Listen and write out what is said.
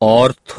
অর্থ